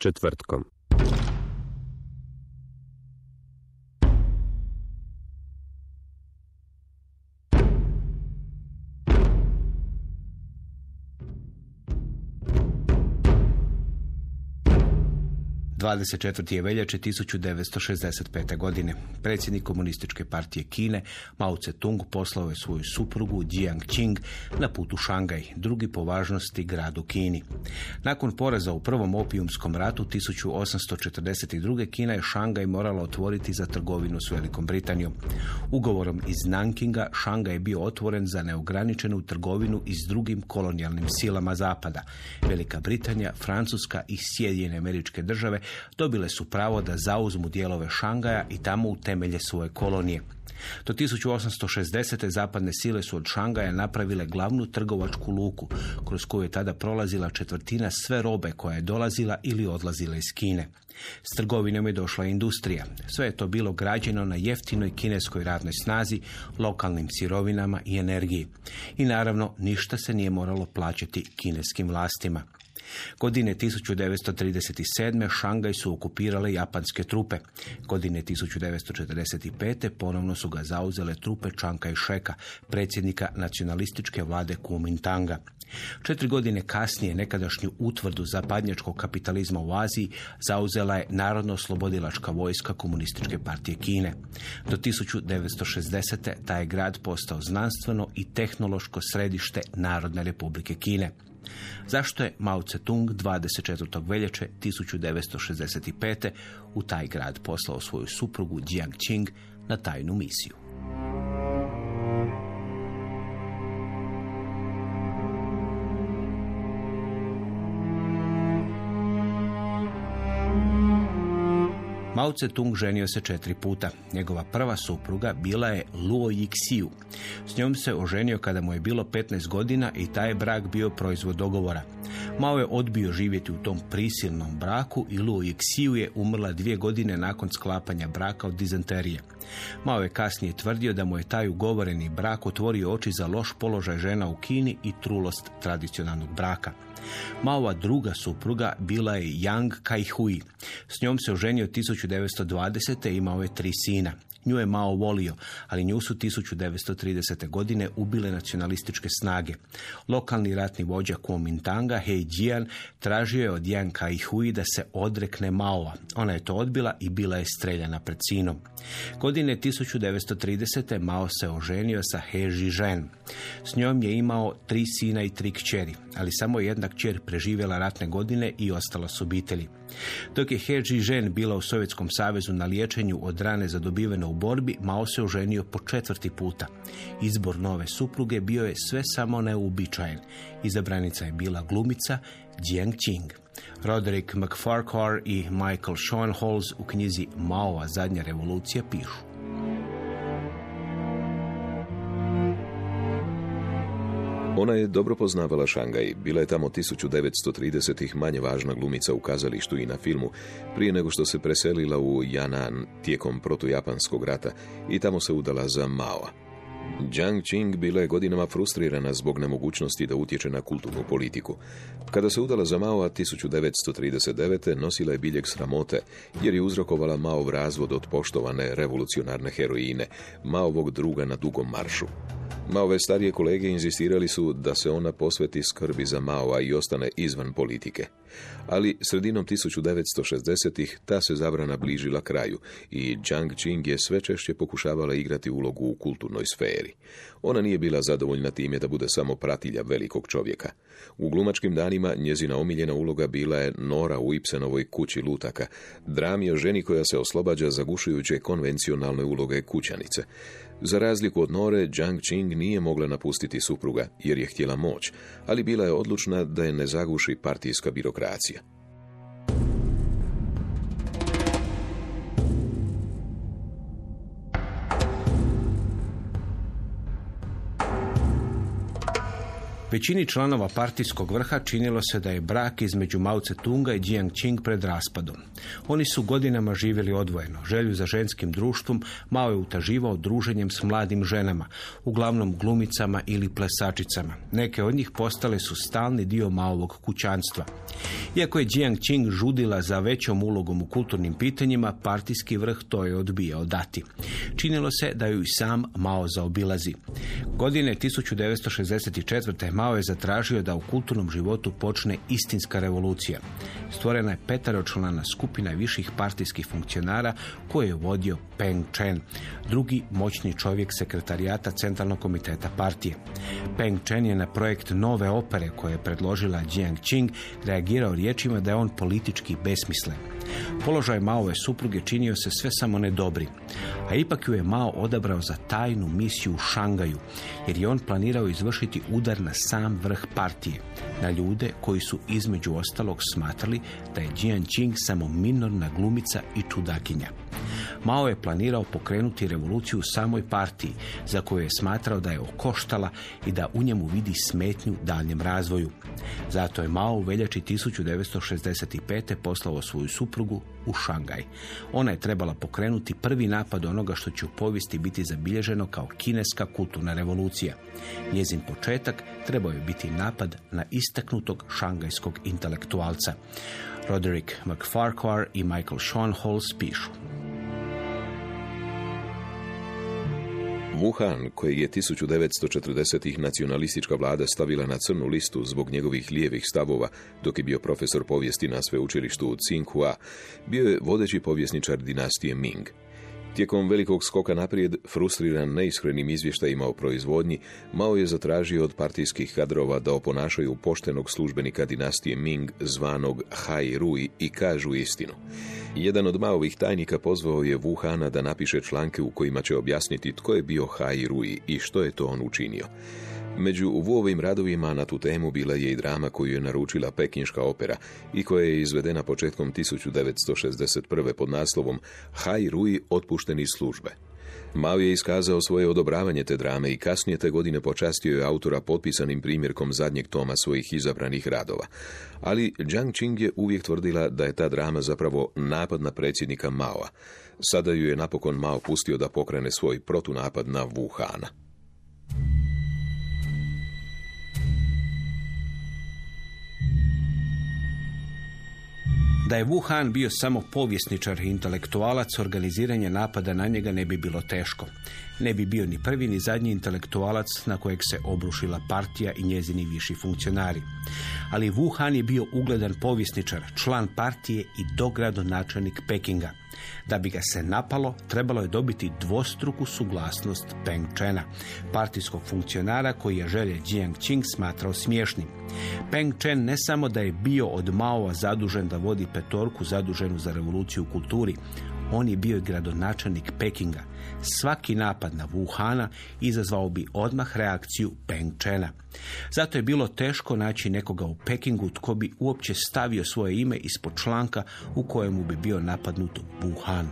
Četvrtkom. Dvadeset četiri veljače 1965. godine. Predsjednik komunističke partije Kine Mao Tse-tung poslao je svoju suprugu Jiang Qing na put u Šangaj, drugi po važnosti grad u Kini. Nakon poraza u prvom opijumskom ratu 1842. Kina je Šangaj morala otvoriti za trgovinu s Velikom Britanijom. Ugovorom iz Nankinga Šangaj je bio otvoren za neograničenu trgovinu i s drugim kolonijalnim silama Zapada. Velika Britanija, Francuska i Sjedinjene američke države dobile su pravo da zauzmu dijelove Šangaja i tamo utemelje svoje kolonije. Do 1860. zapadne sile su od Šangaja napravile glavnu trgovačku luku, kroz koju je tada prolazila četvrtina sve robe koja je dolazila ili odlazila iz Kine. S trgovinom je došla industrija. Sve je to bilo građeno na jeftinoj kineskoj radnoj snazi, lokalnim sirovinama i energiji. I naravno, ništa se nije moralo plaćati kineskim vlastima. Godine 1937. Šangaj su okupirale japanske trupe. Godine 1945. ponovno su ga zauzele trupe Čanka i Šeka, predsjednika nacionalističke vlade Kuomintanga. Četiri godine kasnije nekadašnju utvrdu zapadnjačkog kapitalizma u Aziji zauzela je Narodno-oslobodilačka vojska komunističke partije Kine. Do 1960. taj je grad postao znanstveno i tehnološko središte Narodne republike Kine. Zašto je Mao Tse-tung 24. veljače 1965. u taj grad poslao svoju suprugu Jiang Qing na tajnu misiju? Mao Tse-tung ženio se četiri puta. Njegova prva supruga bila je Luo Yixiu. S njom se oženio kada mu je bilo 15 godina i taj brak bio proizvod dogovora. Mao je odbio živjeti u tom prisilnom braku i Luo Yixiu je umrla dvije godine nakon sklapanja braka od dizenterije. Mao je kasnije tvrdio da mu je taj ugovoreni brak otvorio oči za loš položaj žena u Kini i trulost tradicionalnog braka. Maova druga supruga bila je Yang Kai-hui. S njom se oženio 1920. i imao je tri sina. Nju je Mao volio, ali nju su 1930. godine ubile nacionalističke snage. Lokalni ratni vođa Kuomintanga, Hei Jian, tražio je od Yang Kai-hui da se odrekne Maova. Ona je to odbila i bila je streljana pred sinom. Godine 1930. Mao se oženio sa He Zhizhen. S njom je imao tri sina i tri kćeri, ali samo jedna kćer preživjela ratne godine i ostala s obitelji. Dok je He Zhizhen bila u Sovjetskom savezu na liječenju od rane zadobivene u borbi, Mao se oženio po četvrti puta. Izbor nove supruge bio je sve samo neuobičajen. Izabranica je bila glumica Jiang Qing. Roderick McFarquhar i Michael Schoenholz u knjizi Maova zadnja revolucija pišu. Ona je dobro poznavala Šangaj, bila je tamo 1930-ih manje važna glumica u kazalištu i na filmu, prije nego što se preselila u Yanan tijekom protujapanskog rata i tamo se udala za Mao. Jiang Qing bila je godinama frustrirana zbog nemogućnosti da utječe na kulturnu politiku. Kada se udala za Mao 1939. nosila je biljeg sramote jer je uzrokovala Maov razvod od poštovane revolucionarne heroine, Maovog druga na dugom maršu. Maove starije kolege inzistirali su da se ona posveti skrbi za Maova i ostane izvan politike. Ali sredinom 1960-ih ta se zabrana bližila kraju i Jiang Qing je sve češće pokušavala igrati ulogu u kulturnoj sferi. Ona nije bila zadovoljna time da bude samo pratilja velikog čovjeka. U glumačkim danima njezina omiljena uloga bila je Nora u Ibsenovoj kući lutaka, drami o ženi koja se oslobađa zagušujuće konvencionalne uloge kućanice. Za razliku od Nore, Jiang Qing nije mogla napustiti supruga jer je htjela moć, ali bila je odlučna da je ne zaguši partijska birokracija. Većini članova partijskog vrha činilo se da je brak između Mao Tse-tunga i Jiang Qing pred raspadom. Oni su godinama živjeli odvojeno. Želju za ženskim društvom Mao je utaživao druženjem s mladim ženama, uglavnom glumicama ili plesačicama. Neke od njih postale su stalni dio Maovog kućanstva. Iako je Jiang Qing žudila za većom ulogom u kulturnim pitanjima, partijski vrh to je odbijao dati. Činilo se da ju i sam Mao zaobilazi. Godine 1964. Mao je zatražio da u kulturnom životu počne istinska revolucija. Stvorena je petaročlana skupina viših partijskih funkcionara koje je vodio Peng Chen, drugi moćni čovjek sekretarijata Centralnog komiteta partije. Peng Chen je na projekt nove opere koje je predložila Jiang Qing reagirao riječima da je on politički besmislen. Položaj Maove supruge činio se sve samo ne dobri, a ipak ju je Mao odabrao za tajnu misiju u Šangaju, jer je on planirao izvršiti udar na sam vrh partije, na ljude koji su između ostalog smatrali da je Jian Qing samo minorna glumica i čudakinja. Mao je planirao pokrenuti revoluciju u samoj partiji, za koju je smatrao da je okoštala i da u njemu vidi smetnju daljem razvoju. Zato je Mao u veljači 1965. poslao svoju suprugu u Šangaj. Ona je trebala pokrenuti prvi napad onoga što će u povijesti biti zabilježeno kao kineska kulturna revolucija. Njezin početak trebao je biti napad na istaknutog šangajskog intelektualca. Roderick McFarquhar i Michael Schoenholz pišu. Wuhan, kojeg je 1940-ih nacionalistička vlada stavila na crnu listu zbog njegovih lijevih stavova, dok je bio profesor povijesti na sveučilištu u Tsinghua, bio je vodeći povjesničar dinastije Ming. Tijekom velikog skoka naprijed, frustriran neiskrenim izvještajima o proizvodnji, Mao je zatražio od partijskih kadrova da oponašaju poštenog službenika dinastije Ming zvanog Hai Rui i kažu istinu. Jedan od Maovih tajnika pozvao je Wuhana da napiše članke u kojima će objasniti tko je bio Hai Rui i što je to on učinio. Među Vuovim radovima na tu temu bila je i drama koju je naručila Pekinška opera i koja je izvedena početkom 1961. pod naslovom Hai Rui otpušteni službe. Mao je iskazao svoje odobravanje te drame i kasnije te godine počastio je autora potpisanim primjerkom zadnjeg toma svojih izabranih radova. Ali Jiang Qing je uvijek tvrdila da je ta drama zapravo napad na predsjednika Maoa. Sada ju je napokon Mao pustio da pokrene svoj protunapad na Wuhana. Da je Wuhan bio samo povjesničar i intelektualac, organiziranje napada na njega ne bi bilo teško. Ne bi bio ni prvi ni zadnji intelektualac na kojeg se obrušila partija i njezini viši funkcionari. Ali Wuhan je bio ugledan povjesničar, član partije i dogradonačelnik Pekinga. Da bi ga se napalo, trebalo je dobiti dvostruku suglasnost Peng Chena, partijskog funkcionara koji je želje Jiang Qing smatrao smiješnim. Peng Chen ne samo da je bio od Maova zadužen da vodi petorku zaduženu za revoluciju u kulturi, on je bio i gradonačelnik Pekinga. Svaki napad na Wuhana izazvao bi odmah reakciju Peng Chena. Zato je bilo teško naći nekoga u Pekingu tko bi uopće stavio svoje ime ispod članka u kojemu bi bio napadnut Wuhan.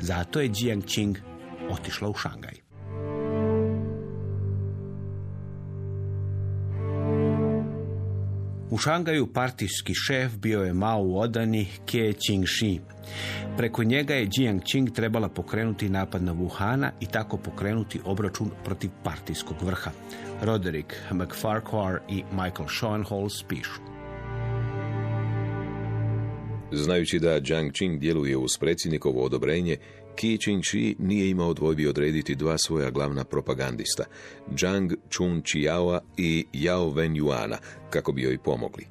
Zato je Jiang Qing otišla u Šangaj. U Šangaju partijski šef bio je Mao odani Kie Qingxi. Preko njega je Jiang Qing trebala pokrenuti napad na Wuhana i tako pokrenuti obračun protiv partijskog vrha. Roderick McFarquhar i Michael Schoenholz pišu. Znajući da Jiang Qing djeluje uz predsjednikovo odobrenje, Qi Qingxi nije imao dvojbi odrediti dva svoja glavna propagandista, Zhang Chun Chiao i Yao Wen Yuana, kako bi joj pomogli.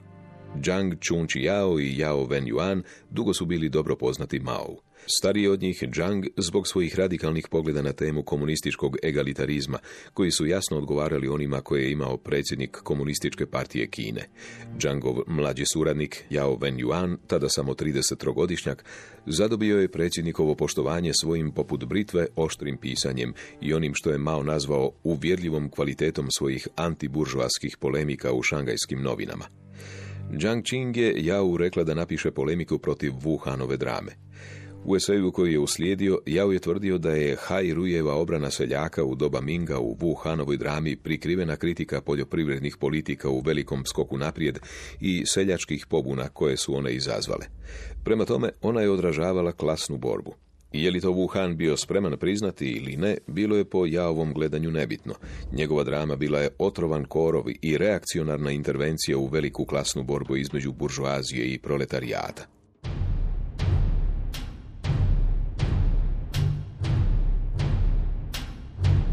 Zhang Chunchi Yao i Yao Wen Yuan dugo su bili dobro poznati Mao. Stariji od njih Zhang zbog svojih radikalnih pogleda na temu komunističkog egalitarizma, koji su jasno odgovarali onima koje je imao predsjednik komunističke partije Kine. Zhangov mlađi suradnik Yao Wen Yuan, tada samo 30-godišnjak, zadobio je predsjednikovo poštovanje svojim poput britve oštrim pisanjem i onim što je Mao nazvao uvjerljivom kvalitetom svojih antiburžoaskih polemika u šangajskim novinama. Zhang Qing je Yao rekla da napiše polemiku protiv Wuhanove drame. U eseju koji je uslijedio, Jao je tvrdio da je Hai Rujeva obrana seljaka u doba Minga u Wuhanovoj drami prikrivena kritika poljoprivrednih politika u velikom skoku naprijed i seljačkih pobuna koje su one izazvale. Prema tome, ona je odražavala klasnu borbu. Je li to Wuhan bio spreman priznati ili ne, bilo je po Jaovom gledanju nebitno. Njegova drama bila je otrovan korov i reakcionarna intervencija u veliku klasnu borbu između buržoazije i proletarijata.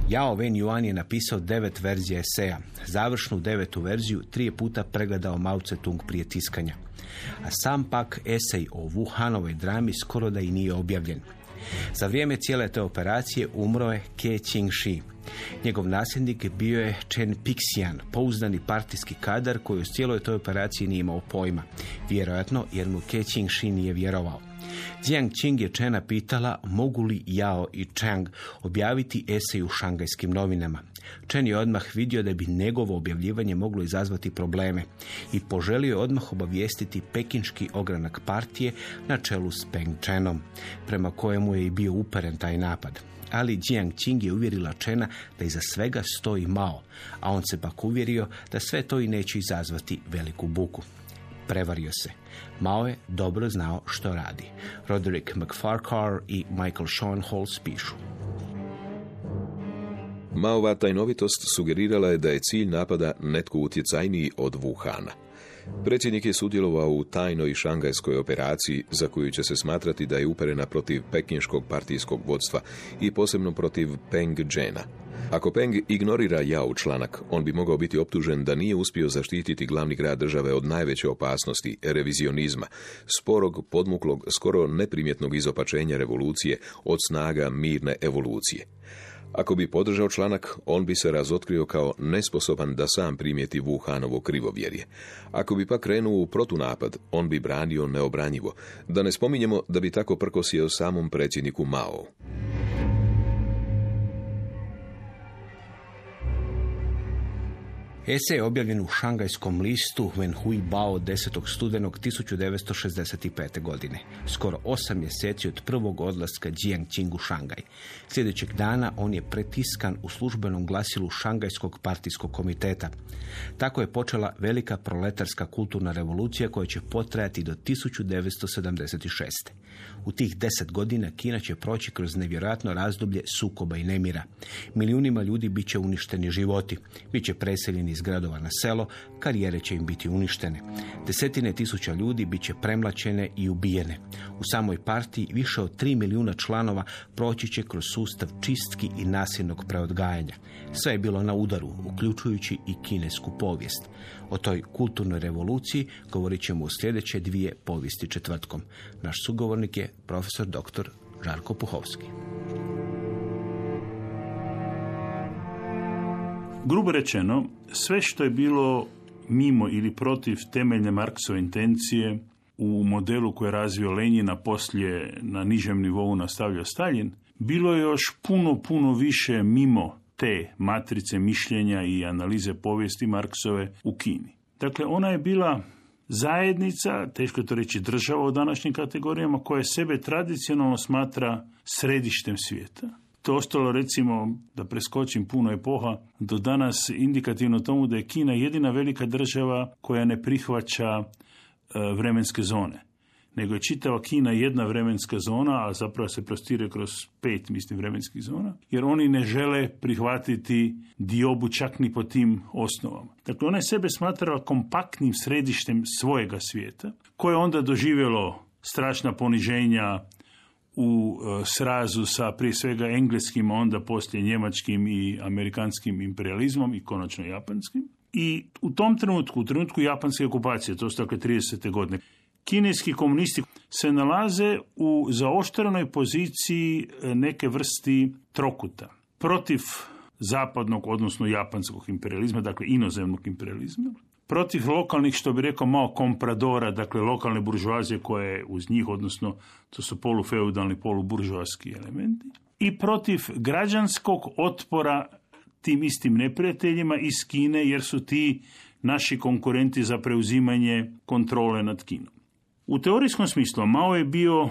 Yao Wen Yuan je napisao devet verzija eseja. Završnu devetu verziju tri puta pregledao Mao Tse-tung prije tiskanja. A sam pak esej o Wuhanovoj drami skoro da i nije objavljen. Za vrijeme cijele te operacije umro je Ke Qingxi. Njegov nasljednik bio je Chen Pixian, pouzdani partijski kadar koji u cijeloj toj operaciji nije imao pojma. Vjerojatno jer mu Ke Qingxi nije vjerovao. Jiang Qing je Chena pitala mogu li Yao i Chang objaviti esej u šangajskim novinama. Chen je odmah vidio da bi njegovo objavljivanje moglo izazvati probleme i poželio je odmah obavijestiti pekinški ogranak partije na čelu s Peng Chenom, prema kojemu je i bio uperen taj napad. Ali Jiang Qing je uvjerila Chena da iza svega stoji Mao, a on se pak uvjerio da sve to i neće izazvati veliku buku. Prevario se. Mao je dobro znao što radi. Roderick McFarcar i Michael Schoenholz pišu. Maova tajnovitost sugerirala je da je cilj napada netko utjecajniji od Wuhana. Predsjednik je sudjelovao u tajnoj šangajskoj operaciji za koju će se smatrati da je uperena protiv pekinškog partijskog vodstva i posebno protiv Peng Džena. Ako Peng ignorira Jao članak, on bi mogao biti optužen da nije uspio zaštititi glavni grad države od najveće opasnosti, revizionizma, sporog, podmuklog, skoro neprimjetnog izopačenja revolucije od snaga mirne evolucije. Ako bi podržao članak, on bi se razotkrio kao nesposoban da sam primijeti Wuhanovo krivovjerje. Ako bi pak krenuo u protunapad, on bi branio neobranjivo. Da ne spominjemo da bi tako prkosio samom predsjedniku Mao. Esej je objavljen u šangajskom listu Wen Hui Bao 10. studenog 1965. godine, skoro osam mjeseci od prvog odlaska Jiang Qing u Šangaj. Sljedećeg dana on je pretiskan u službenom glasilu Šangajskog partijskog komiteta. Tako je počela velika proletarska kulturna revolucija koja će potrajati do 1976. U tih deset godina Kina će proći kroz nevjerojatno razdoblje sukoba i nemira. Milijunima ljudi bit će uništeni životi, bit će preseljeni iz gradova na selo, karijere će im biti uništene. Desetine tisuća ljudi bit će premlačene i ubijene. U samoj partiji više od 3 milijuna članova proći će kroz sustav čistki i nasilnog preodgajanja. Sve je bilo na udaru, uključujući i kinesku povijest. O toj kulturnoj revoluciji govorit ćemo u sljedeće dvije povijesti četvrtkom. Naš sugovornik je profesor dr. Žarko Puhovski. Grubo rečeno, sve što je bilo mimo ili protiv temeljne Marksove intencije u modelu koje je razvio Lenjina poslije na nižem nivou nastavio Stalin, bilo je još puno, puno više mimo te matrice mišljenja i analize povijesti Marksove u Kini. Dakle, ona je bila zajednica, teško to reći država u današnjim kategorijama, koja sebe tradicionalno smatra središtem svijeta. To ostalo recimo, da preskočim puno epoha, do danas indikativno tomu da je Kina jedina velika država koja ne prihvaća e, vremenske zone nego je čitava Kina jedna vremenska zona, a zapravo se prostire kroz pet, mislim, vremenskih zona, jer oni ne žele prihvatiti diobu čak ni po tim osnovama. Dakle, ona je sebe smatrala kompaktnim središtem svojega svijeta, koje je onda doživjelo strašna poniženja u e, srazu sa prije svega engleskim, a onda poslije njemačkim i amerikanskim imperializmom i konačno japanskim. I u tom trenutku, u trenutku japanske okupacije, to su dakle 30. godine, kineski komunisti se nalaze u zaoštrenoj poziciji e, neke vrsti trokuta. Protiv zapadnog, odnosno japanskog imperializma, dakle inozemnog imperializma, protiv lokalnih, što bi rekao, malo kompradora, dakle lokalne buržuazije koje je uz njih, odnosno to su polufeudalni, poluburžuarski elementi, i protiv građanskog otpora tim istim neprijateljima iz Kine, jer su ti naši konkurenti za preuzimanje kontrole nad Kinom. U teorijskom smislu Mao je bio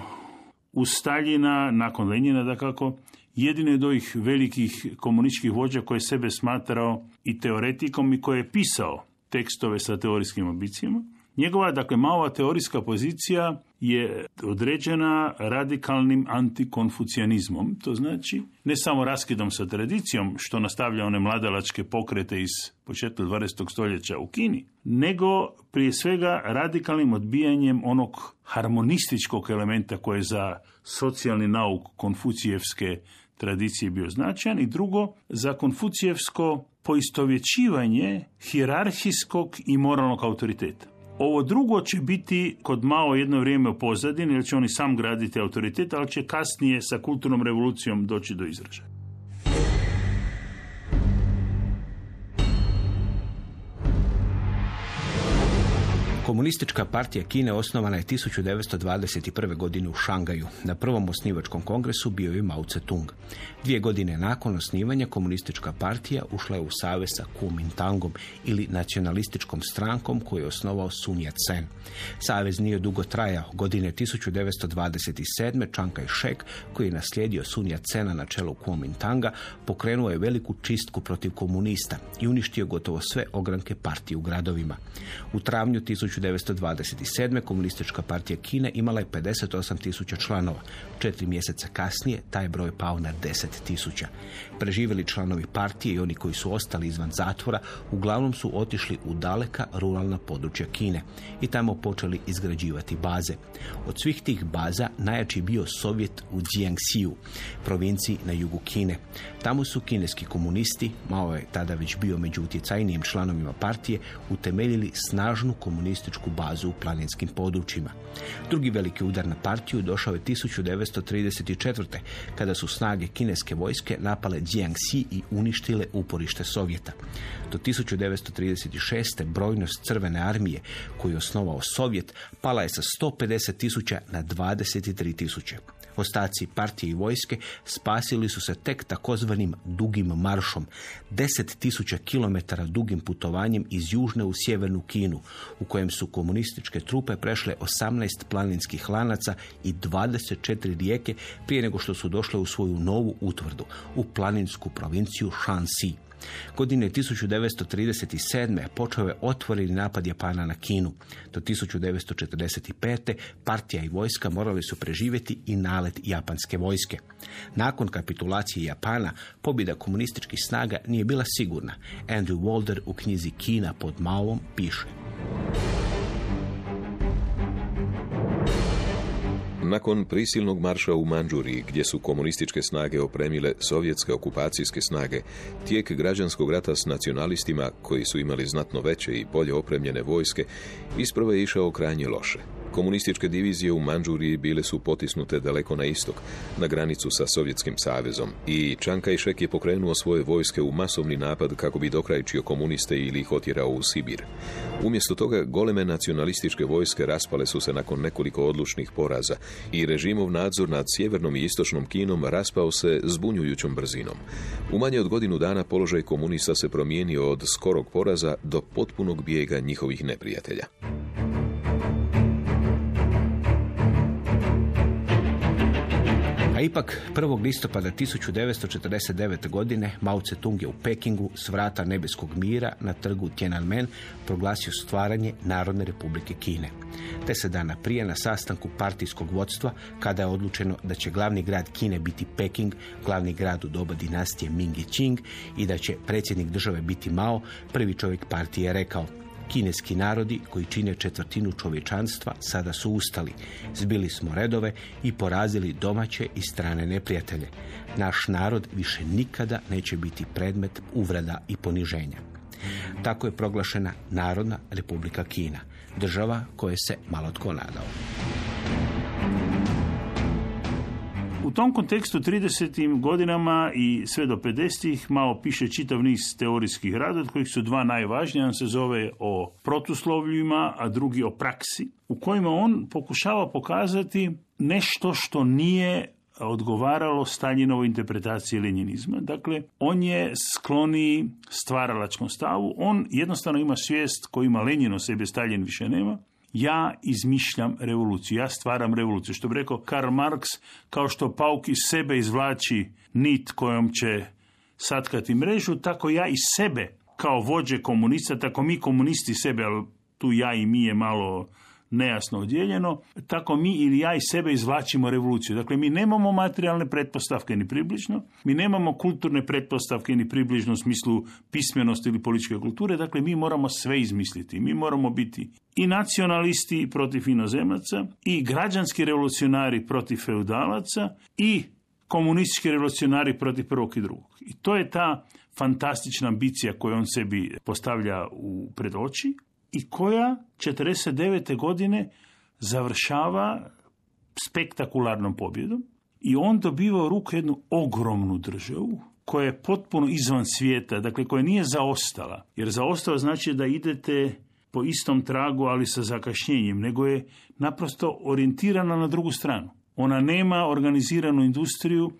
u Staljina, nakon Lenjina da kako, jedini od ovih velikih komunističkih vođa koje je sebe smatrao i teoretikom i koje je pisao tekstove sa teorijskim ambicijama. Njegova, dakle, mala teorijska pozicija je određena radikalnim antikonfucijanizmom, to znači ne samo raskidom sa tradicijom, što nastavlja one mladalačke pokrete iz početka 20. stoljeća u Kini, nego prije svega radikalnim odbijanjem onog harmonističkog elementa koje je za socijalni nauk konfucijevske tradicije bio značajan i drugo za konfucijevsko poistovjećivanje hijerarhijskog i moralnog autoriteta. Ovo drugo će biti kod malo jedno vrijeme u pozadini, jer će oni sam graditi autoritet, ali će kasnije sa kulturnom revolucijom doći do izražaja. Komunistička partija Kine osnovana je 1921. godine u Šangaju. Na prvom osnivačkom kongresu bio je Mao Tse-tung. Dvije godine nakon osnivanja komunistička partija ušla je u savez sa Kuomintangom ili nacionalističkom strankom koju je osnovao Sun Yat-sen. Savez nije dugo trajao. Godine 1927. Chiang Kai-shek, koji je naslijedio Sun Yat-sena na čelu Kuomintanga, pokrenuo je veliku čistku protiv komunista i uništio gotovo sve ogranke partije u gradovima. U travnju 1927. komunistička partija Kine imala je 58 tisuća članova. Četiri mjeseca kasnije taj broj pao na 10 tisuća. Preživjeli članovi partije i oni koji su ostali izvan zatvora uglavnom su otišli u daleka ruralna područja Kine i tamo počeli izgrađivati baze. Od svih tih baza najjači bio Sovjet u Jiangxiu, provinciji na jugu Kine. Tamo su kineski komunisti, Mao je tada već bio među utjecajnijim članovima partije, utemeljili snažnu komunističku bazu u planinskim područjima. Drugi veliki udar na partiju došao je 1934. kada su snage kineske vojske napale Jiangxi i uništile uporište Sovjeta. Do 1936. brojnost crvene armije koju je osnovao Sovjet pala je sa 150 tisuća na 23 tisuće. Ostaci partije i vojske spasili su se tek takozvanim dugim maršom, 10.000 km dugim putovanjem iz južne u sjevernu Kinu, u kojem su komunističke trupe prešle 18 planinskih lanaca i 24 rijeke prije nego što su došle u svoju novu utvrdu, u planinsku provinciju Shanxi. Godine 1937. počeo je otvoreni napad Japana na Kinu. Do 1945. partija i vojska morali su preživjeti i nalet japanske vojske. Nakon kapitulacije Japana, pobjeda komunističkih snaga nije bila sigurna. Andrew Walder u knjizi Kina pod Maovom piše. Nakon prisilnog marša u Manđuriji, gdje su komunističke snage opremile sovjetske okupacijske snage, tijek građanskog rata s nacionalistima, koji su imali znatno veće i bolje opremljene vojske, ispravo je išao krajnje loše. Komunističke divizije u Manđuriji bile su potisnute daleko na istok, na granicu sa Sovjetskim savezom i Chiang Kai-shek je pokrenuo svoje vojske u masovni napad kako bi dokrajčio komuniste ili ih otjerao u Sibir. Umjesto toga goleme nacionalističke vojske raspale su se nakon nekoliko odlučnih poraza i režimov nadzor nad sjevernom i istočnom Kinom raspao se zbunjujućom brzinom. U manje od godinu dana položaj komunista se promijenio od skorog poraza do potpunog bijega njihovih neprijatelja. A ipak 1. listopada 1949. godine Mao Tse-tung je u Pekingu s vrata nebeskog mira na trgu Tiananmen proglasio stvaranje Narodne republike Kine. Te se dana prije na sastanku partijskog vodstva, kada je odlučeno da će glavni grad Kine biti Peking, glavni grad u doba dinastije Ming i Qing i da će predsjednik države biti Mao, prvi čovjek partije je rekao Kineski narodi koji čine četvrtinu čovječanstva sada su ustali. Zbili smo redove i porazili domaće i strane neprijatelje. Naš narod više nikada neće biti predmet uvreda i poniženja. Tako je proglašena Narodna republika Kina, država koje se malo tko nadao. U tom kontekstu 30. godinama i sve do 50. Mao piše čitav niz teorijskih rada, od kojih su dva najvažnija, on se zove o protuslovljima, a drugi o praksi, u kojima on pokušava pokazati nešto što nije odgovaralo Staljinovoj interpretaciji lenjinizma. Dakle, on je skloni stvaralačkom stavu, on jednostavno ima svijest koju ima Lenjin o sebi, Stalin više nema, ja izmišljam revoluciju, ja stvaram revoluciju. Što bi rekao Karl Marx, kao što pauk iz sebe izvlači nit kojom će satkati mrežu, tako ja iz sebe kao vođe komunista, tako mi komunisti sebe, ali tu ja i mi je malo nejasno odjeljeno, tako mi ili ja iz sebe izvlačimo revoluciju. Dakle, mi nemamo materijalne pretpostavke ni približno, mi nemamo kulturne pretpostavke ni približno u smislu pismenosti ili političke kulture, dakle, mi moramo sve izmisliti. Mi moramo biti i nacionalisti protiv inozemaca, i građanski revolucionari protiv feudalaca, i komunistički revolucionari protiv prvog i drugog. I to je ta fantastična ambicija koju on sebi postavlja u pred oči, i koja 49. godine završava spektakularnom pobjedom i on dobiva u ruku jednu ogromnu državu koja je potpuno izvan svijeta, dakle koja nije zaostala. Jer zaostala znači da idete po istom tragu, ali sa zakašnjenjem, nego je naprosto orijentirana na drugu stranu. Ona nema organiziranu industriju,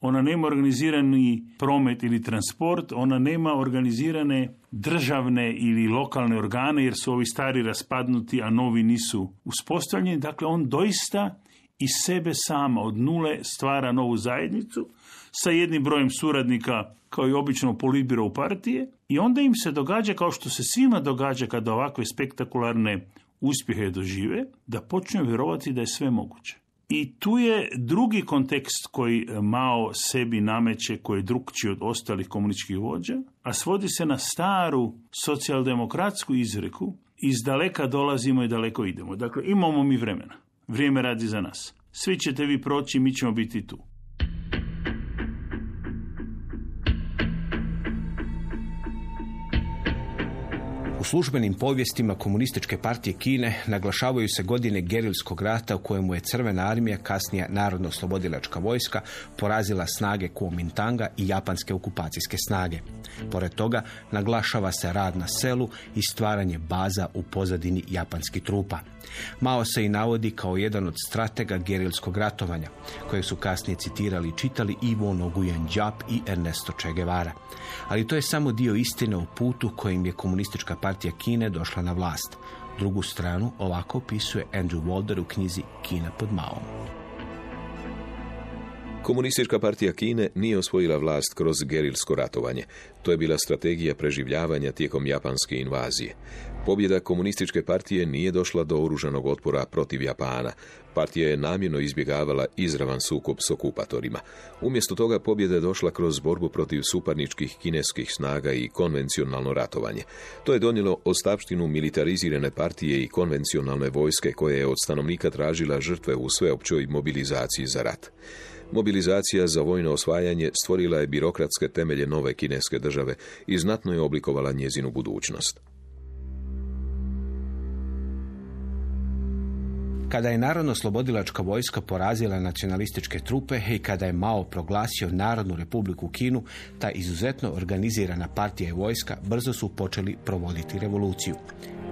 ona nema organizirani promet ili transport, ona nema organizirane državne ili lokalne organe jer su ovi stari raspadnuti, a novi nisu uspostavljeni. Dakle, on doista iz sebe sama od nule stvara novu zajednicu sa jednim brojem suradnika kao i obično u partije i onda im se događa kao što se svima događa kada ovakve spektakularne uspjehe dožive, da počnu vjerovati da je sve moguće. I tu je drugi kontekst koji e, Mao sebi nameće, koji je drugčiji od ostalih komunističkih vođa, a svodi se na staru socijaldemokratsku izreku iz daleka dolazimo i daleko idemo. Dakle, imamo mi vremena. Vrijeme radi za nas. Svi ćete vi proći, mi ćemo biti tu. Službenim povijestima komunističke partije Kine naglašavaju se godine gerilskog rata u kojemu je Crvena armija, kasnije Narodno-slobodilačka vojska, porazila snage Kuomintanga i japanske okupacijske snage. Pored toga naglašava se rad na selu i stvaranje baza u pozadini japanskih trupa. Mao se i navodi kao jedan od stratega gerilskog ratovanja, kojeg su kasnije citirali i čitali Ivo Noguyen Djap i Ernesto Che Guevara. Ali to je samo dio istine o putu kojim je komunistička partija Kine došla na vlast. Drugu stranu ovako opisuje Andrew Walder u knjizi Kina pod Maom. Komunistička partija Kine nije osvojila vlast kroz gerilsko ratovanje. To je bila strategija preživljavanja tijekom japanske invazije. Pobjeda komunističke partije nije došla do oružanog otpora protiv Japana. Partija je namjerno izbjegavala izravan sukob s okupatorima. Umjesto toga pobjeda je došla kroz borbu protiv suparničkih kineskih snaga i konvencionalno ratovanje. To je donijelo ostavštinu militarizirane partije i konvencionalne vojske koje je od stanovnika tražila žrtve u sveopćoj mobilizaciji za rat. Mobilizacija za vojno osvajanje stvorila je birokratske temelje nove kineske države i znatno je oblikovala njezinu budućnost. Kada je Narodno-slobodilačka vojska porazila nacionalističke trupe i kada je Mao proglasio Narodnu republiku Kinu, ta izuzetno organizirana partija i vojska brzo su počeli provoditi revoluciju.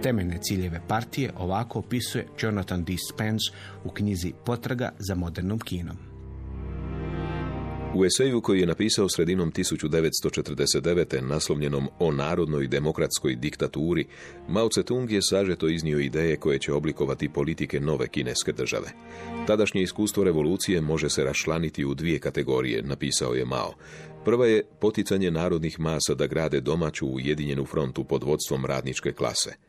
Temeljne ciljeve partije ovako opisuje Jonathan D. Spence u knjizi Potraga za modernom Kinom. U eseju koji je napisao sredinom 1949. naslovljenom o narodnoj demokratskoj diktaturi, Mao Tse-tung je sažeto iznio ideje koje će oblikovati politike nove kineske države. Tadašnje iskustvo revolucije može se raščlaniti u dvije kategorije, napisao je Mao. Prva je poticanje narodnih masa da grade domaću ujedinjenu frontu pod vodstvom radničke klase.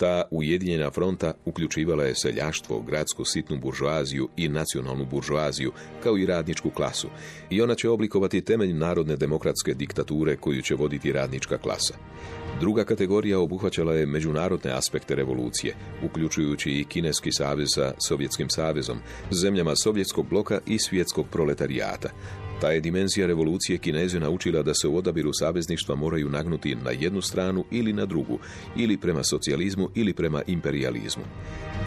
Ta ujedinjena fronta uključivala je seljaštvo, gradsku sitnu buržoaziju i nacionalnu buržoaziju, kao i radničku klasu, i ona će oblikovati temelj narodne demokratske diktature koju će voditi radnička klasa. Druga kategorija obuhvaćala je međunarodne aspekte revolucije, uključujući i Kineski savez sa Sovjetskim savezom, zemljama Sovjetskog bloka i svjetskog proletarijata. Ta je dimenzija revolucije Kineze naučila da se u odabiru savezništva moraju nagnuti na jednu stranu ili na drugu, ili prema socijalizmu ili prema imperializmu.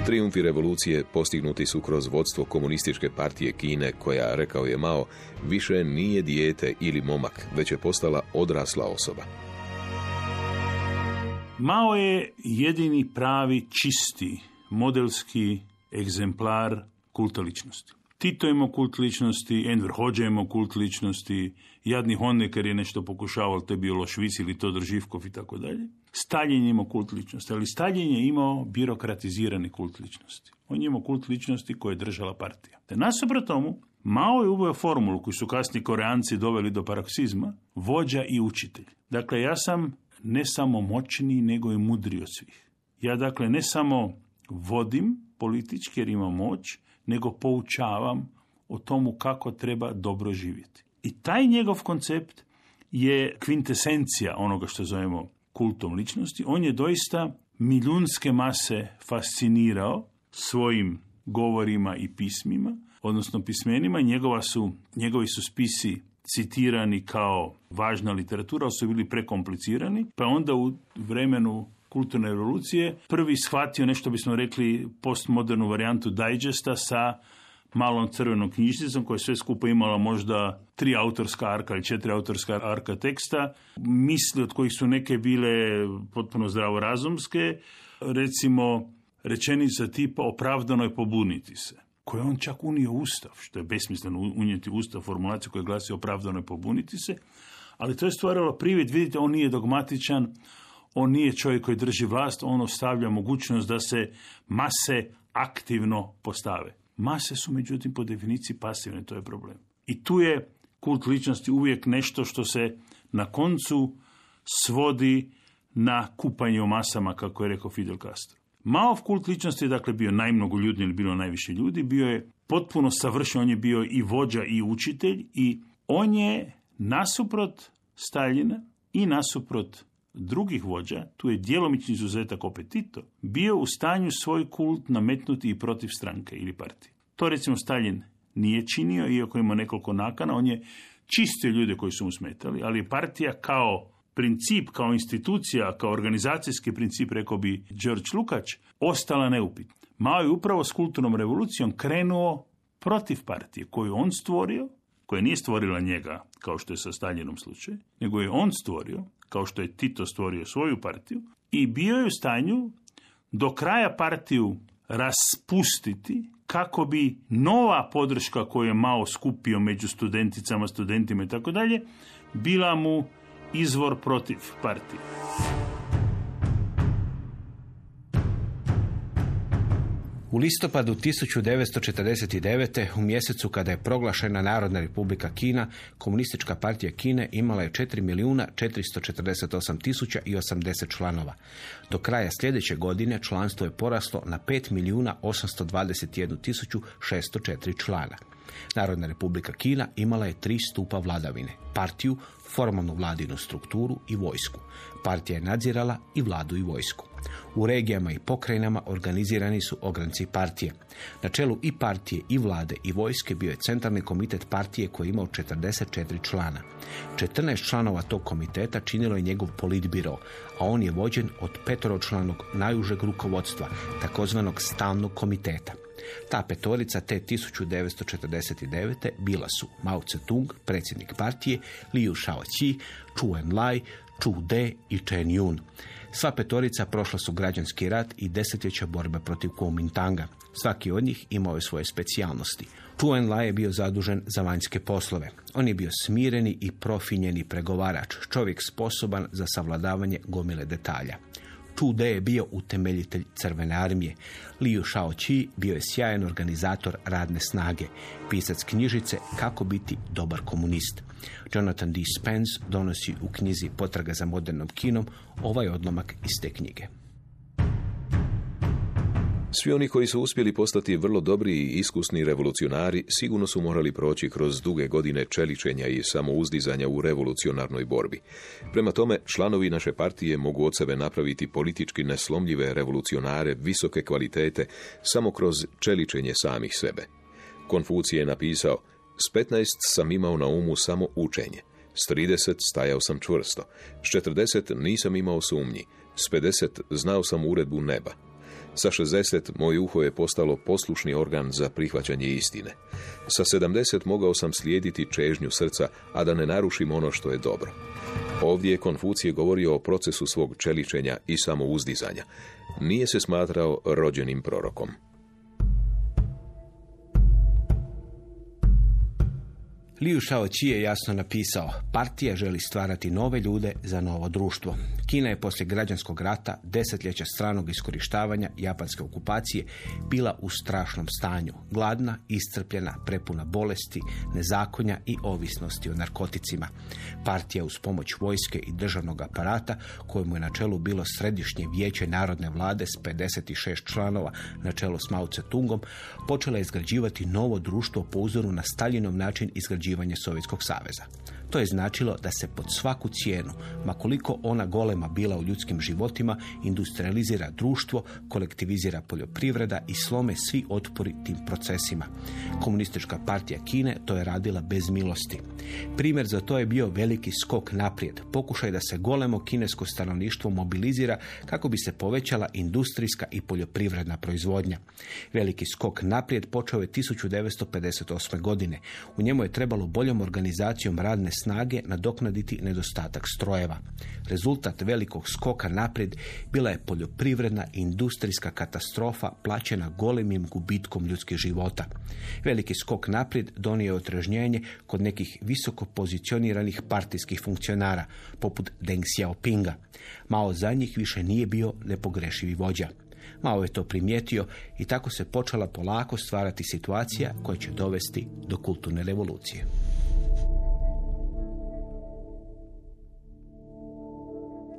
Triumfi revolucije postignuti su kroz vodstvo komunističke partije Kine, koja, rekao je Mao, više nije dijete ili momak, već je postala odrasla osoba. Mao je jedini pravi čisti modelski egzemplar kulta ličnosti. Tito ima kult ličnosti, Enver Hođa ima kult ličnosti, Jadni Honecker je nešto pokušavao, to je bilo Švici ili to Živkov i tako dalje. Stalin je imao kult ličnosti, ali Stalin je imao birokratizirani kult ličnosti. On je imao kult ličnosti koje je držala partija. Te nasuprot tomu, Mao je uveo formulu koju su kasni koreanci doveli do paroksizma, vođa i učitelj. Dakle, ja sam ne samo moćniji, nego i mudri od svih. Ja dakle ne samo vodim politički jer imam moć, nego poučavam o tomu kako treba dobro živjeti. I taj njegov koncept je kvintesencija onoga što zovemo kultom ličnosti. On je doista milijunske mase fascinirao svojim govorima i pismima, odnosno pismenima. Njegova su, njegovi su spisi citirani kao važna literatura, ali su bili prekomplicirani, pa onda u vremenu kulturne revolucije. Prvi shvatio nešto bismo rekli postmodernu varijantu digesta sa malom crvenom knjižnicom koja je sve skupo imala možda tri autorska arka ili četiri autorska arka teksta, misli od kojih su neke bile potpuno zdravorazumske, recimo rečenica tipa opravdano je pobuniti se koje on čak unio ustav, što je besmisleno unijeti ustav, formulaciju koja glasi opravdano je pobuniti se, ali to je stvaralo privid, vidite, on nije dogmatičan, on nije čovjek koji drži vlast, on ostavlja mogućnost da se mase aktivno postave. Mase su međutim po definiciji pasivne, to je problem. I tu je kult ličnosti uvijek nešto što se na koncu svodi na kupanje o masama, kako je rekao Fidel Castro. Maov kult ličnosti je dakle bio najmnogo ljudi ili bilo najviše ljudi, bio je potpuno savršen, on je bio i vođa i učitelj i on je nasuprot Staljina i nasuprot drugih vođa, tu je djelomični izuzetak opet Tito, bio u stanju svoj kult nametnuti i protiv stranke ili partije. To recimo Stalin nije činio, iako ima nekoliko nakana, on je čistio ljude koji su mu smetali, ali partija kao princip, kao institucija, kao organizacijski princip, rekao bi George Lukač, ostala neupitna. Mao je upravo s kulturnom revolucijom krenuo protiv partije koju on stvorio, koja nije stvorila njega, kao što je sa Staljinom slučaj, nego je on stvorio, kao što je Tito stvorio svoju partiju, i bio je u stanju do kraja partiju raspustiti kako bi nova podrška koju je Mao skupio među studenticama, studentima i tako dalje, bila mu izvor protiv partije. U listopadu 1949. u mjesecu kada je proglašena Narodna republika Kina, komunistička partija Kine imala je 4 milijuna 448 tisuća i 80 članova. Do kraja sljedeće godine članstvo je poraslo na 5 milijuna 821 tisuću 604 člana. Narodna republika Kina imala je tri stupa vladavine. Partiju, formalnu vladinu strukturu i vojsku. Partija je nadzirala i vladu i vojsku. U regijama i pokrajinama organizirani su ogranci partije. Na čelu i partije i vlade i vojske bio je centralni komitet partije koji je imao 44 člana. 14 članova tog komiteta činilo je njegov politbiro, a on je vođen od petoročlanog najužeg rukovodstva, takozvanog stalnog komiteta. Ta petorica te 1949. bila su Mao Tse-tung, predsjednik partije, Liu Shaoqi, Chu Enlai, Chu De i Chen Yun. Sva petorica prošla su građanski rat i desetljeća borbe protiv Kuomintanga. Svaki od njih imao je svoje specijalnosti. Chu Enlai je bio zadužen za vanjske poslove. On je bio smireni i profinjeni pregovarač, čovjek sposoban za savladavanje gomile detalja. Tu De je bio utemeljitelj Crvene armije. Liu Shaoqi bio je sjajan organizator radne snage, pisac knjižice Kako biti dobar komunist. Jonathan D. Spence donosi u knjizi Potraga za modernom kinom ovaj odlomak iz te knjige. Svi oni koji su uspjeli postati vrlo dobri i iskusni revolucionari sigurno su morali proći kroz duge godine čeličenja i samouzdizanja u revolucionarnoj borbi. Prema tome, članovi naše partije mogu od sebe napraviti politički neslomljive revolucionare visoke kvalitete samo kroz čeličenje samih sebe. Konfucije je napisao, S 15 sam imao na umu samo učenje. S 30 stajao sam čvrsto. S 40 nisam imao sumnji. S 50 znao sam uredbu neba. Sa 60 moj uho je postalo poslušni organ za prihvaćanje istine. Sa 70 mogao sam slijediti čežnju srca, a da ne narušim ono što je dobro. Ovdje je Konfucije govorio o procesu svog čeličenja i samouzdizanja. Nije se smatrao rođenim prorokom. Liu Shaoqi je jasno napisao, partija želi stvarati nove ljude za novo društvo. Kina je poslije građanskog rata, desetljeća stranog iskorištavanja japanske okupacije, bila u strašnom stanju. Gladna, iscrpljena, prepuna bolesti, nezakonja i ovisnosti o narkoticima. Partija uz pomoć vojske i državnog aparata, kojemu je na čelu bilo središnje vijeće narodne vlade s 56 članova na čelu s Mao Tse-tungom, počela je izgrađivati novo društvo po uzoru na Staljinov način izgrađivanja Sovjetskog saveza. To je značilo da se pod svaku cijenu, makoliko ona golema bila u ljudskim životima, industrializira društvo, kolektivizira poljoprivreda i slome svi otpori tim procesima. Komunistička partija Kine to je radila bez milosti. Primjer za to je bio veliki skok naprijed, pokušaj da se golemo kinesko stanovništvo mobilizira kako bi se povećala industrijska i poljoprivredna proizvodnja. Veliki skok naprijed počeo je 1958. godine. U njemu je trebalo boljom organizacijom radne snage nadoknaditi nedostatak strojeva. Rezultat velikog skoka naprijed bila je poljoprivredna industrijska katastrofa plaćena golemim gubitkom ljudskih života. Veliki skok naprijed donio je otrežnjenje kod nekih visoko pozicioniranih partijskih funkcionara, poput Deng Xiaopinga. Mao za njih više nije bio nepogrešivi vođa. Mao je to primijetio i tako se počela polako stvarati situacija koja će dovesti do kulturne revolucije.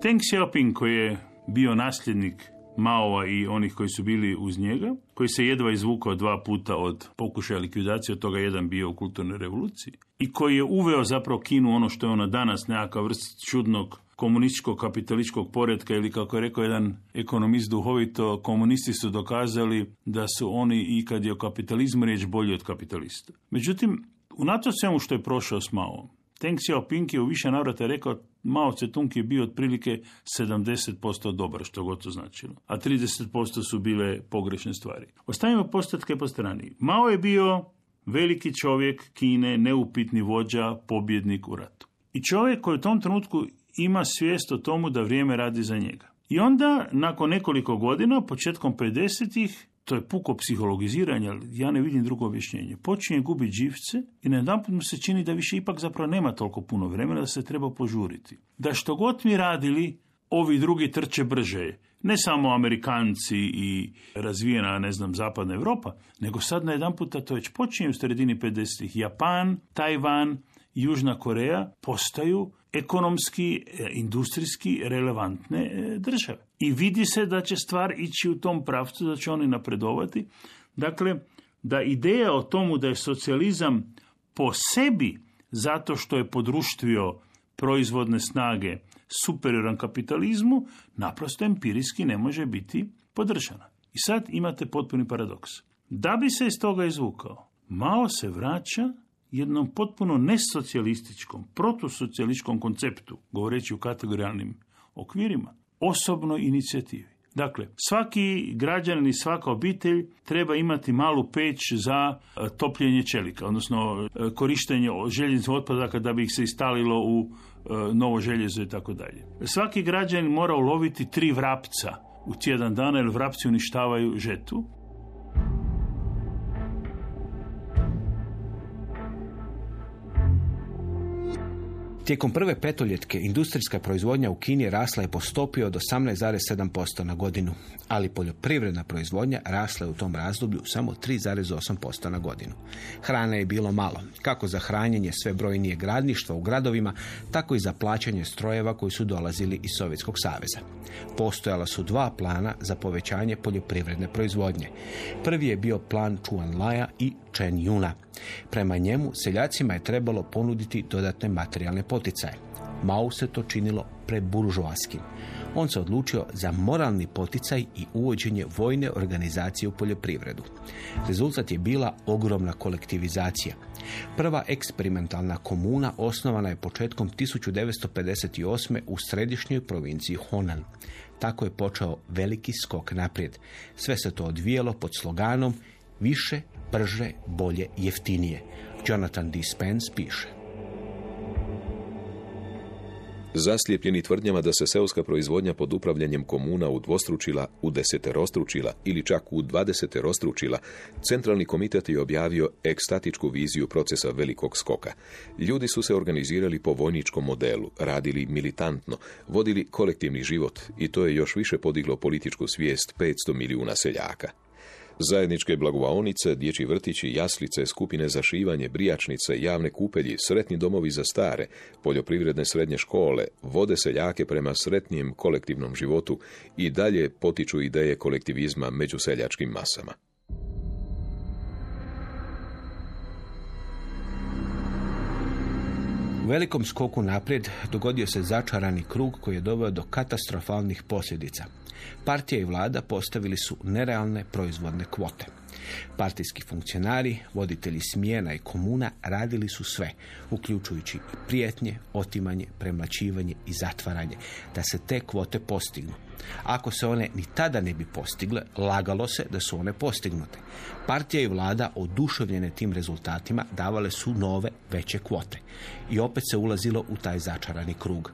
Deng Xiaoping koji je bio nasljednik Maova i onih koji su bili uz njega, koji se jedva izvukao dva puta od pokušaja likvidacije, od toga jedan bio u kulturnoj revoluciji, i koji je uveo zapravo Kinu ono što je ona danas nekakav vrst čudnog komunističkog kapitalističkog poredka ili kako je rekao jedan ekonomist duhovito, komunisti su dokazali da su oni i kad je o kapitalizmu riječ bolji od kapitalista. Međutim, unatoč svemu što je prošao s Maom, Deng Xiaoping je u više navrata rekao Mao Tse-tung je bio otprilike 70% dobar, što god to značilo, a 30% su bile pogrešne stvari. Ostavimo postatke po strani. Mao je bio veliki čovjek Kine, neupitni vođa, pobjednik u ratu. I čovjek koji u tom trenutku ima svijest o tomu da vrijeme radi za njega. I onda, nakon nekoliko godina, početkom 50-ih, to je puko psihologiziranje, ali ja ne vidim drugo objašnjenje. Počinje gubiti živce i na jedan mu se čini da više ipak zapravo nema toliko puno vremena da se treba požuriti. Da što god mi radili, ovi drugi trče brže. Ne samo Amerikanci i razvijena, ne znam, zapadna Europa, nego sad na jedan puta to već počinje u sredini 50-ih. Japan, Tajvan, Južna Koreja postaju ekonomski, e, industrijski relevantne e, države. I vidi se da će stvar ići u tom pravcu, da će oni napredovati. Dakle, da ideja o tomu da je socijalizam po sebi, zato što je podruštvio proizvodne snage superioran kapitalizmu, naprosto empirijski ne može biti podržana. I sad imate potpuni paradoks. Da bi se iz toga izvukao, Mao se vraća jednom potpuno nesocijalističkom, protosocijalističkom konceptu, govoreći u kategorijalnim okvirima, osobnoj inicijativi. Dakle, svaki građanin i svaka obitelj treba imati malu peć za e, topljenje čelika, odnosno e, korištenje željeznih otpadaka da bi ih se istalilo u e, novo željezo i tako dalje. Svaki građanin mora uloviti tri vrapca u tjedan dana jer vrapci uništavaju žetu Tijekom prve petoljetke industrijska proizvodnja u Kini rasla je po stopi od 18,7% na godinu, ali poljoprivredna proizvodnja rasla je u tom razdoblju samo 3,8% na godinu. Hrane je bilo malo, kako za hranjenje sve brojnije gradništva u gradovima, tako i za plaćanje strojeva koji su dolazili iz Sovjetskog saveza. Postojala su dva plana za povećanje poljoprivredne proizvodnje. Prvi je bio plan Chuan Laja i Chen Yuna. Prema njemu seljacima je trebalo ponuditi dodatne materijalne poticaje. Mao se to činilo preburžoaskim. On se odlučio za moralni poticaj i uvođenje vojne organizacije u poljoprivredu. Rezultat je bila ogromna kolektivizacija. Prva eksperimentalna komuna osnovana je početkom 1958. u središnjoj provinciji Honan. Tako je počeo veliki skok naprijed. Sve se to odvijelo pod sloganom više, brže, bolje, jeftinije. Jonathan D. Spence piše. Zaslijepljeni tvrdnjama da se seoska proizvodnja pod upravljanjem komuna udvostručila, u deseterostručila ili čak u dvadeseterostručila, Centralni komitet je objavio ekstatičku viziju procesa velikog skoka. Ljudi su se organizirali po vojničkom modelu, radili militantno, vodili kolektivni život i to je još više podiglo političku svijest 500 milijuna seljaka. Zajedničke blagovaonice, dječji vrtići, jaslice, skupine za šivanje, brijačnice, javne kupelji, sretni domovi za stare, poljoprivredne srednje škole, vode seljake prema sretnijem kolektivnom životu i dalje potiču ideje kolektivizma među seljačkim masama. U velikom skoku naprijed dogodio se začarani krug koji je doveo do katastrofalnih posljedica. Partija i vlada postavili su nerealne proizvodne kvote. Partijski funkcionari, voditelji smjena i komuna radili su sve, uključujući i prijetnje, otimanje, premlačivanje i zatvaranje, da se te kvote postignu. Ako se one ni tada ne bi postigle, lagalo se da su one postignute. Partija i vlada, oduševljene tim rezultatima, davale su nove, veće kvote. I opet se ulazilo u taj začarani krug.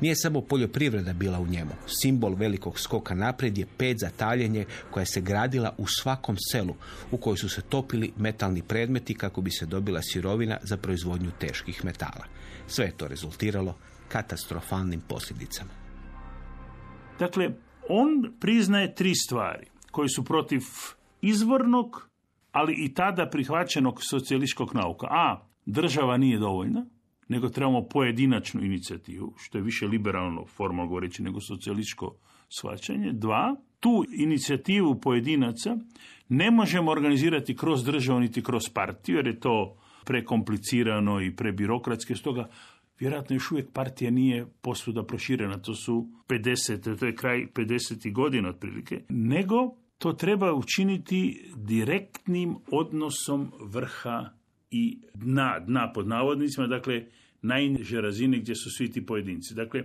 Nije samo poljoprivreda bila u njemu. Simbol velikog skoka naprijed je pet za taljenje koja se gradila u svakom selu, u kojoj su se topili metalni predmeti kako bi se dobila sirovina za proizvodnju teških metala. Sve je to rezultiralo katastrofalnim posljedicama. Dakle, on priznaje tri stvari koje su protiv izvornog, ali i tada prihvaćenog socijalističkog nauka. A, država nije dovoljna, nego trebamo pojedinačnu inicijativu, što je više liberalno, formalno govoreći, nego socijalističko shvaćanje. Dva, tu inicijativu pojedinaca ne možemo organizirati kroz državu niti kroz partiju, jer je to prekomplicirano i prebirokratske, stoga vjerojatno još uvijek partija nije posvuda proširena, to su 50, to je kraj 50. godina otprilike, nego to treba učiniti direktnim odnosom vrha i dna, dna pod navodnicima, dakle najniže razine gdje su svi ti pojedinci. Dakle,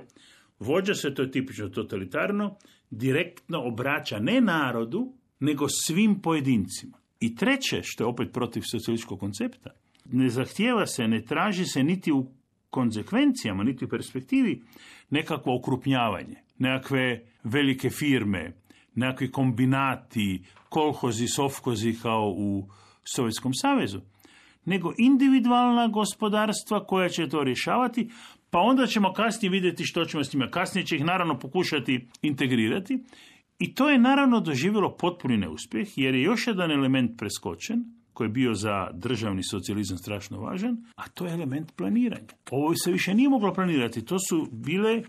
vođa se, to je tipično totalitarno, direktno obraća ne narodu, nego svim pojedincima. I treće, što je opet protiv socijalističkog koncepta, ne zahtijeva se, ne traži se niti u konsekvencijama, niti perspektivi nekakvo okrupnjavanje, nekakve velike firme, nekakvi kombinati, kolhozi, sofkozi kao u Sovjetskom savezu, nego individualna gospodarstva koja će to rješavati, pa onda ćemo kasnije vidjeti što ćemo s njima. Kasnije će ih naravno pokušati integrirati i to je naravno doživjelo potpuni neuspjeh jer je još jedan element preskočen koji je bio za državni socijalizam strašno važan, a to je element planiranja. Ovo se više nije moglo planirati, to su bile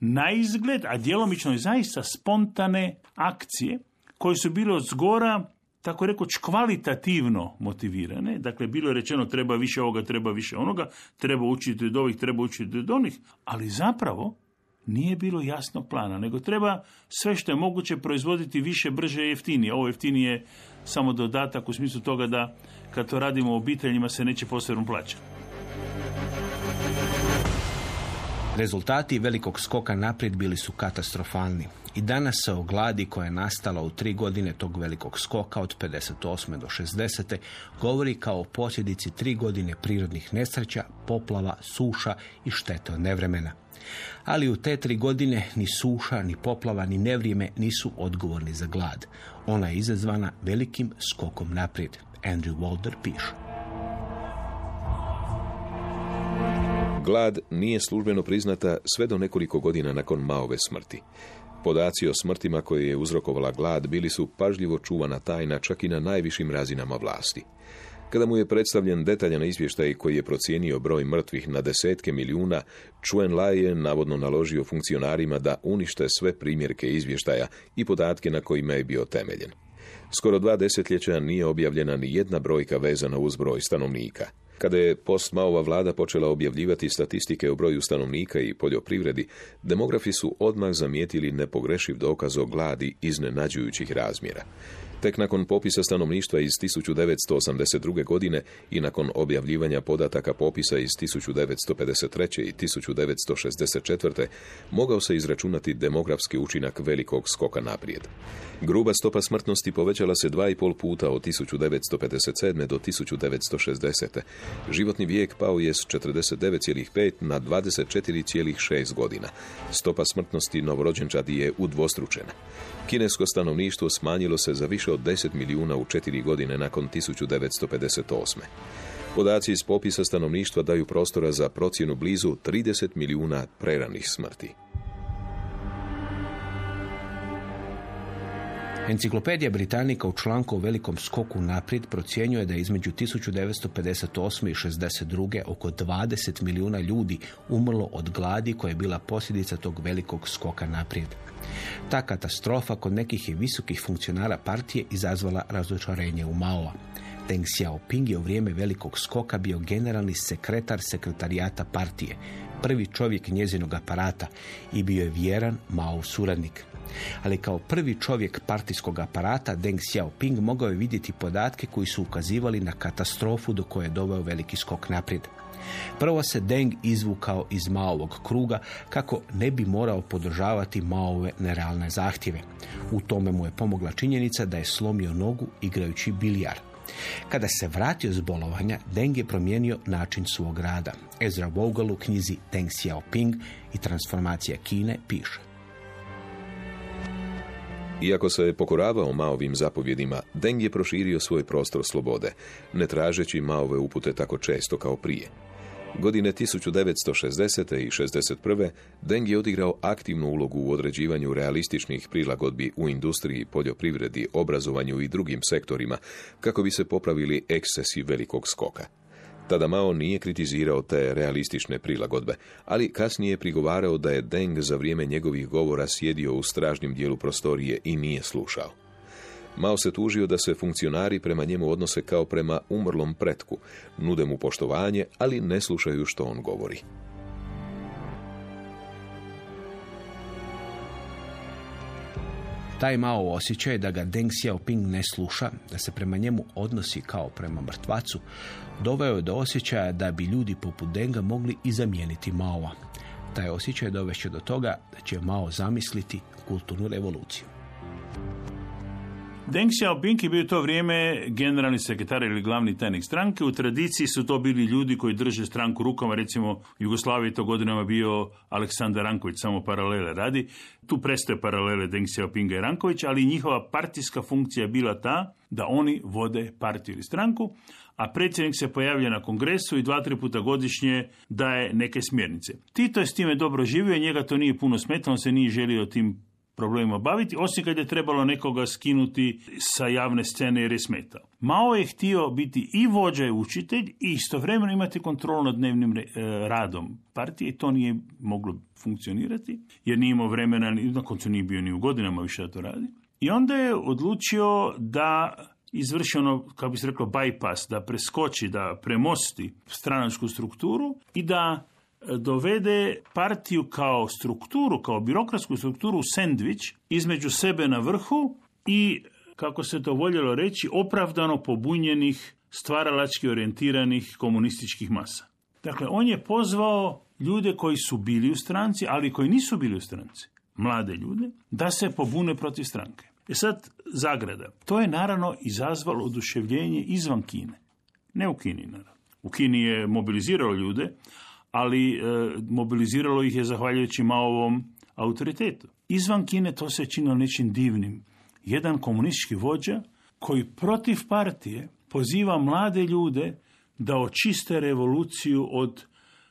na izgled, a djelomično i zaista spontane akcije koje su bile od zgora tako rekoć kvalitativno motivirane, dakle bilo je rečeno treba više ovoga, treba više onoga, treba učiti od ovih, treba učiti od onih, ali zapravo nije bilo jasnog plana, nego treba sve što je moguće proizvoditi više, brže i jeftinije. Ovo jeftinije je samo dodatak u smislu toga da kad to radimo u obiteljima se neće posebno plaćati. Rezultati velikog skoka naprijed bili su katastrofalni. I danas se o gladi koja je nastala u tri godine tog velikog skoka od 58. do 60. govori kao o posljedici tri godine prirodnih nesreća, poplava, suša i štete od nevremena. Ali u te tri godine ni suša, ni poplava, ni nevrijeme nisu odgovorni za glad. Ona je izazvana velikim skokom naprijed. Andrew Walder piše. Glad nije službeno priznata sve do nekoliko godina nakon Maove smrti. Podaci o smrtima koje je uzrokovala glad bili su pažljivo čuvana tajna čak i na najvišim razinama vlasti. Kada mu je predstavljen detaljan izvještaj koji je procijenio broj mrtvih na desetke milijuna, Chuen Lai je navodno naložio funkcionarima da unište sve primjerke izvještaja i podatke na kojima je bio temeljen. Skoro dva desetljeća nije objavljena ni jedna brojka vezana uz broj stanovnika. Kada je post-Maova vlada počela objavljivati statistike o broju stanovnika i poljoprivredi, demografi su odmah zamijetili nepogrešiv dokaz o gladi iznenađujućih razmjera. Tek nakon popisa stanovništva iz 1982. godine i nakon objavljivanja podataka popisa iz 1953. i 1964. mogao se izračunati demografski učinak velikog skoka naprijed. Gruba stopa smrtnosti povećala se dva i pol puta od 1957. do 1960. Životni vijek pao je s 49,5 na 24,6 godina. Stopa smrtnosti novorođenčadi je udvostručena. Kinesko stanovništvo smanjilo se za više od 10 milijuna u četiri godine nakon 1958. Podaci iz popisa stanovništva daju prostora za procjenu blizu 30 milijuna preranih smrti. Enciklopedija Britanika u članku o velikom skoku naprijed procjenjuje da je između 1958. i 62. oko 20 milijuna ljudi umrlo od gladi koja je bila posljedica tog velikog skoka naprijed. Ta katastrofa kod nekih je visokih funkcionara partije izazvala razočarenje u Maoa. Deng Xiaoping je u vrijeme velikog skoka bio generalni sekretar sekretarijata partije, prvi čovjek njezinog aparata i bio je vjeran Mao suradnik. Ali kao prvi čovjek partijskog aparata, Deng Xiaoping mogao je vidjeti podatke koji su ukazivali na katastrofu do koje je doveo veliki skok naprijed. Prvo se Deng izvukao iz Maovog kruga kako ne bi morao podržavati Maove nerealne zahtjeve. U tome mu je pomogla činjenica da je slomio nogu igrajući bilijar. Kada se vratio s bolovanja, Deng je promijenio način svog rada. Ezra Vogel u knjizi Deng Xiaoping i transformacija Kine piše. Iako se je pokoravao Maovim zapovjedima, Deng je proširio svoj prostor slobode, ne tražeći Maove upute tako često kao prije. Godine 1960. i 61. Deng je odigrao aktivnu ulogu u određivanju realističnih prilagodbi u industriji, poljoprivredi, obrazovanju i drugim sektorima, kako bi se popravili ekscesi velikog skoka. Tada Mao nije kritizirao te realistične prilagodbe, ali kasnije je prigovarao da je Deng za vrijeme njegovih govora sjedio u stražnjem dijelu prostorije i nije slušao. Mao se tužio da se funkcionari prema njemu odnose kao prema umrlom pretku, nude mu poštovanje, ali ne slušaju što on govori. Taj Mao osjećaj da ga Deng Xiaoping ne sluša, da se prema njemu odnosi kao prema mrtvacu, doveo je do osjećaja da bi ljudi poput Denga mogli i zamijeniti Maova. Taj osjećaj dovešće do toga da će Mao zamisliti kulturnu revoluciju. Deng Xiaoping je bio to vrijeme generalni sekretar ili glavni tajnik stranke. U tradiciji su to bili ljudi koji drže stranku rukama. Recimo, Jugoslaviji to godinama bio Aleksandar Ranković, samo paralele radi. Tu prestaje paralele Deng Xiaopinga i Ranković, ali njihova partijska funkcija bila ta da oni vode partiju ili stranku, a predsjednik se pojavlja na kongresu i dva, tri puta godišnje daje neke smjernice. Tito je s time dobro živio, njega to nije puno smetalo, on se nije želio tim problemima baviti, osim kad je trebalo nekoga skinuti sa javne scene jer je smetao. Mao je htio biti i vođa i učitelj i istovremeno imati kontrolu nad dnevnim e, radom partije i to nije moglo funkcionirati jer nije imao vremena, na koncu nije bio ni u godinama više da to radi. I onda je odlučio da izvrši ono, kako bi se reklo, bypass, da preskoči, da premosti stranačku strukturu i da dovede partiju kao strukturu, kao birokratsku strukturu sendvič između sebe na vrhu i, kako se to voljelo reći, opravdano pobunjenih, stvaralački orijentiranih komunističkih masa. Dakle, on je pozvao ljude koji su bili u stranci, ali koji nisu bili u stranci, mlade ljude, da se pobune protiv stranke. E sad, zagrada. To je naravno izazvalo oduševljenje izvan Kine. Ne u Kini, naravno. U Kini je mobilizirao ljude, ali e, mobiliziralo ih je zahvaljujući Maovom autoritetu. Izvan Kine to se činilo nečim divnim. Jedan komunistički vođa koji protiv partije poziva mlade ljude da očiste revoluciju od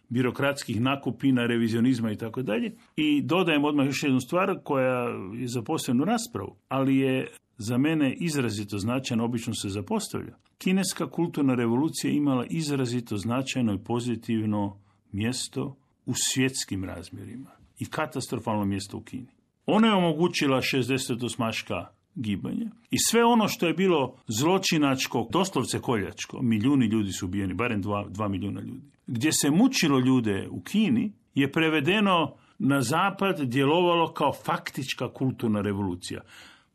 birokratskih nakupina, revizionizma i tako dalje. I dodajem odmah još jednu stvar koja je za posebnu raspravu, ali je za mene izrazito značajno, obično se zapostavlja. Kineska kulturna revolucija imala izrazito značajno i pozitivno mjesto u svjetskim razmjerima i katastrofalno mjesto u Kini. Ona je omogućila 68. gibanja i sve ono što je bilo zločinačko, doslovce koljačko, milijuni ljudi su ubijeni, barem dva, dva milijuna ljudi, gdje se mučilo ljude u Kini, je prevedeno na zapad djelovalo kao faktička kulturna revolucija.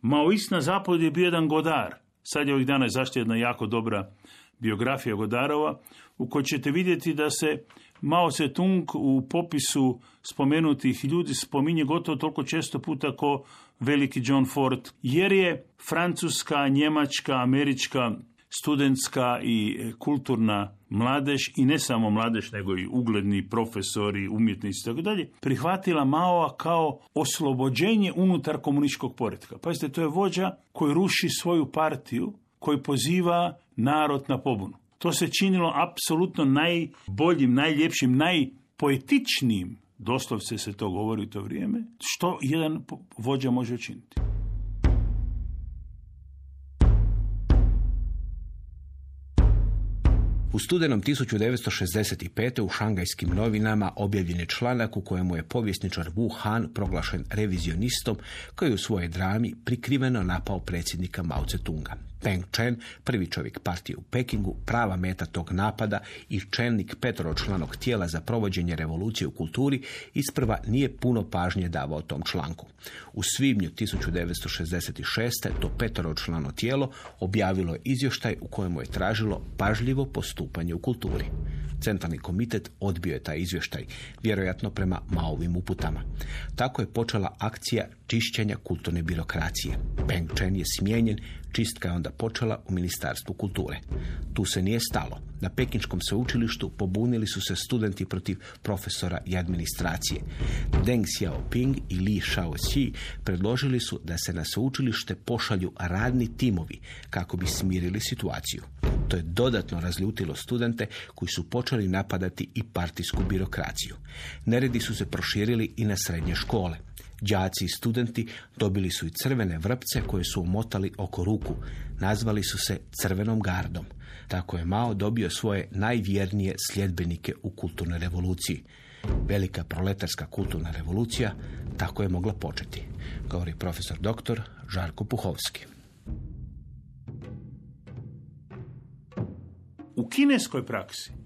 Maoist na zapadu je bio jedan godar. Sad je ovih dana zašto jedna jako dobra biografija Godarova, u kojoj ćete vidjeti da se Mao Tse-tung u popisu spomenutih ljudi spominje gotovo toliko često puta ko veliki John Ford, jer je francuska, njemačka, američka, studentska i kulturna mladež i ne samo mladež, nego i ugledni profesori, umjetnici i tako dalje, prihvatila Maoa kao oslobođenje unutar komunističkog poretka. Pazite, to je vođa koji ruši svoju partiju, koji poziva narod na pobunu. To se činilo apsolutno najboljim, najljepšim, najpoetičnijim, doslovce se to govori u to vrijeme, što jedan vođa može učiniti. U studenom 1965. u šangajskim novinama objavljen je članak u kojemu je povjesničar Wu Han proglašen revizionistom koji u svojoj drami prikriveno napao predsjednika Mao Tse-tunga. Peng Chen, prvi čovjek partije u Pekingu, prava meta tog napada i čelnik petročlanog tijela za provođenje revolucije u kulturi, isprva nije puno pažnje davao tom članku. U svibnju 1966. to petročlano tijelo objavilo je izvještaj u kojemu je tražilo pažljivo postupanje u kulturi. Centralni komitet odbio je taj izvještaj, vjerojatno prema Maovim uputama. Tako je počela akcija čišćenja kulturne birokracije. Peng Chen je smijenjen, čistka je onda počela u Ministarstvu kulture. Tu se nije stalo. Na Pekinčkom sveučilištu pobunili su se studenti protiv profesora i administracije. Deng Xiaoping i Li Shaoxi predložili su da se na sveučilište pošalju radni timovi kako bi smirili situaciju. To je dodatno razljutilo studente koji su počeli napadati i partijsku birokraciju. Neredi su se proširili i na srednje škole. Đaci i studenti dobili su i crvene vrpce koje su umotali oko ruku. Nazvali su se crvenom gardom. Tako je Mao dobio svoje najvjernije sljedbenike u kulturnoj revoluciji. Velika proletarska kulturna revolucija tako je mogla početi, govori profesor dr. Žarko Puhovski. U kineskoj praksi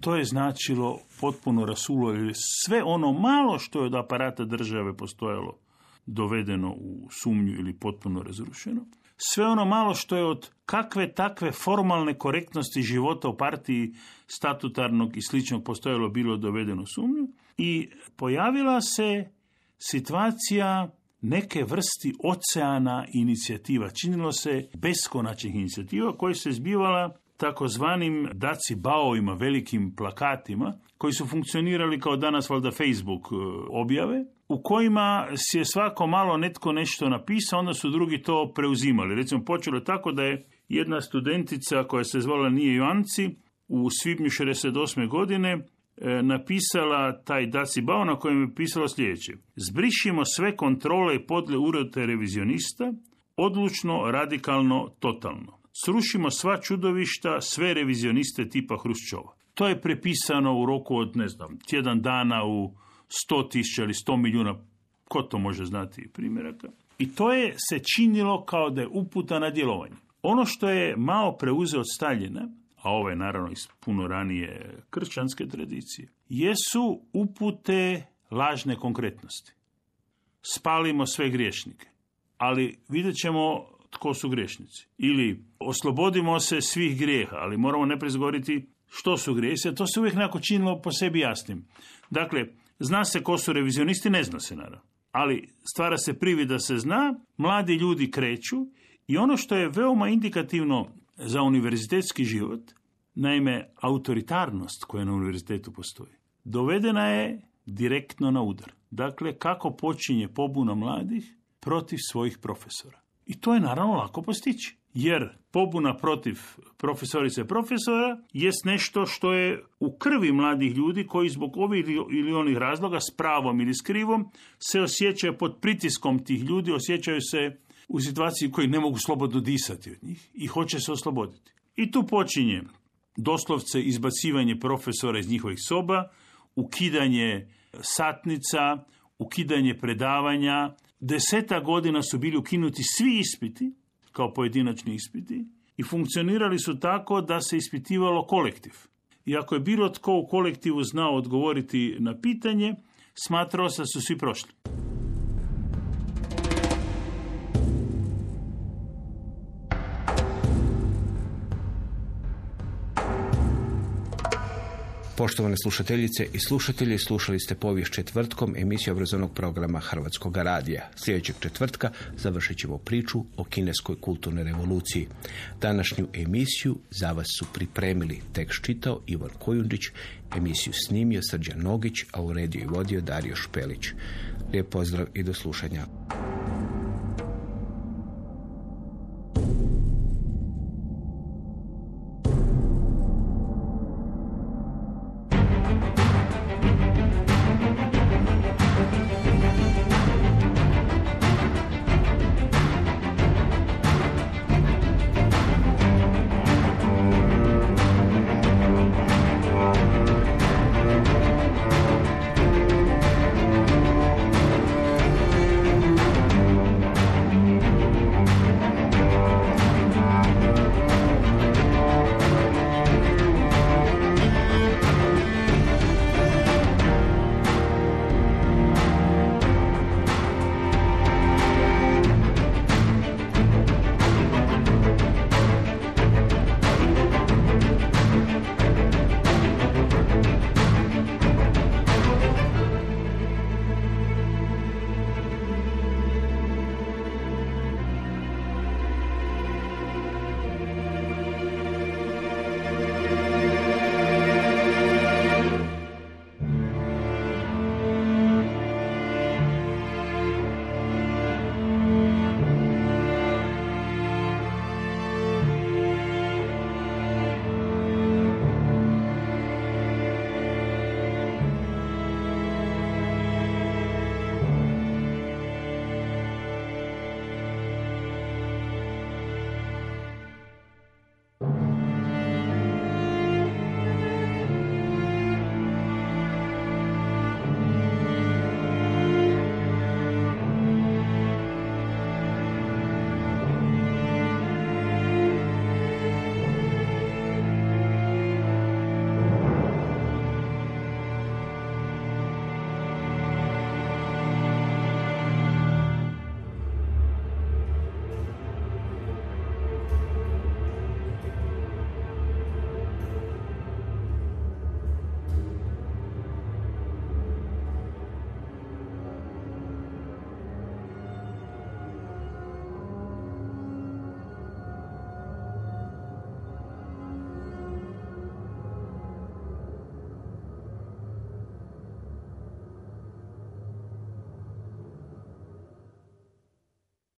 to je značilo potpuno rasulo, jer sve ono malo što je od aparata države postojalo dovedeno u sumnju ili potpuno razrušeno. Sve ono malo što je od kakve takve formalne korektnosti života u partiji statutarnog i sličnog postojalo bilo dovedeno u sumnju i pojavila se situacija neke vrsti oceana inicijativa. Činilo se beskonačnih inicijativa koje se zbivala takozvanim daci baovima, velikim plakatima, koji su funkcionirali kao danas valjda Facebook e, objave, u kojima si je svako malo netko nešto napisao, onda su drugi to preuzimali. Recimo, počelo tako da je jedna studentica koja se zvala Nije Joanci u svibnju 68. godine e, napisala taj Daci Bao na kojem je pisalo sljedeće. Zbrišimo sve kontrole i podle urode revizionista, odlučno, radikalno, totalno. Srušimo sva čudovišta, sve revizioniste tipa Hruščova. To je prepisano u roku od, ne znam, tjedan dana u sto tisuća ili sto milijuna, ko to može znati primjeraka. I to je se činilo kao da je uputa na djelovanje. Ono što je Mao preuzeo od Staljina, a ovo je naravno iz puno ranije kršćanske tradicije, jesu upute lažne konkretnosti. Spalimo sve griješnike. Ali vidjet ćemo tko su grešnici. Ili oslobodimo se svih grijeha, ali moramo ne govoriti što su grijesi, to se uvijek nekako činilo po sebi jasnim. Dakle, zna se ko su revizionisti, ne zna se naravno. Ali stvara se privi da se zna, mladi ljudi kreću i ono što je veoma indikativno za univerzitetski život, naime autoritarnost koja na univerzitetu postoji, dovedena je direktno na udar. Dakle, kako počinje pobuna mladih protiv svojih profesora. I to je naravno lako postići. Jer pobuna protiv profesorice profesora jest nešto što je u krvi mladih ljudi koji zbog ovih ili onih razloga s pravom ili s krivom se osjećaju pod pritiskom tih ljudi, osjećaju se u situaciji koji ne mogu slobodno disati od njih i hoće se osloboditi. I tu počinje doslovce izbacivanje profesora iz njihovih soba, ukidanje satnica, ukidanje predavanja, Deseta godina su bili ukinuti svi ispiti, kao pojedinačni ispiti, i funkcionirali su tako da se ispitivalo kolektiv. I ako je bilo tko u kolektivu znao odgovoriti na pitanje, smatrao se da su svi prošli. Poštovane slušateljice i slušatelji, slušali ste povijest četvrtkom emisiju obrazovnog programa Hrvatskog radija. Sljedećeg četvrtka završit ćemo priču o kineskoj kulturnoj revoluciji. Današnju emisiju za vas su pripremili tekst čitao Ivan Kojundić, emisiju snimio Srđan Nogić, a u rediju i vodio Dario Špelić. Lijep pozdrav i do slušanja.